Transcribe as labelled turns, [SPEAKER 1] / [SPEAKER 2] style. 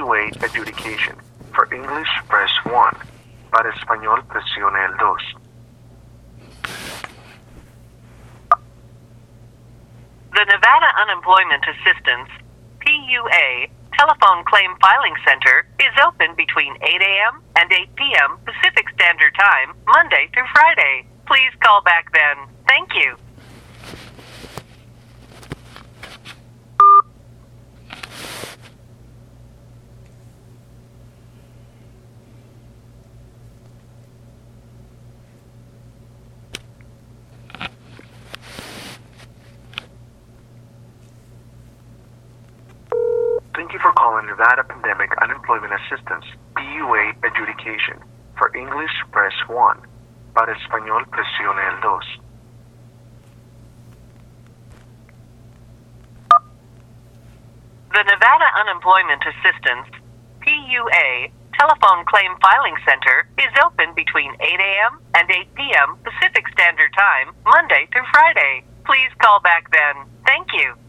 [SPEAKER 1] PUA Adjudication. For English, press 1. Para español, presione el 2.
[SPEAKER 2] The Nevada Unemployment Assistance, PUA, Telephone Claim Filing Center is open between 8 a.m. and 8 p.m. Pacific Standard Time, Monday through Friday. Please call back then. Thank you.
[SPEAKER 1] Thank you for calling Nevada Pandemic Unemployment Assistance, PUA Adjudication. For English, press 1. Para español, presione el 2.
[SPEAKER 2] The Nevada Unemployment Assistance, PUA, Telephone Claim Filing Center is open between 8 a.m. and 8 p.m. Pacific Standard Time, Monday through Friday. Please call back then. Thank you.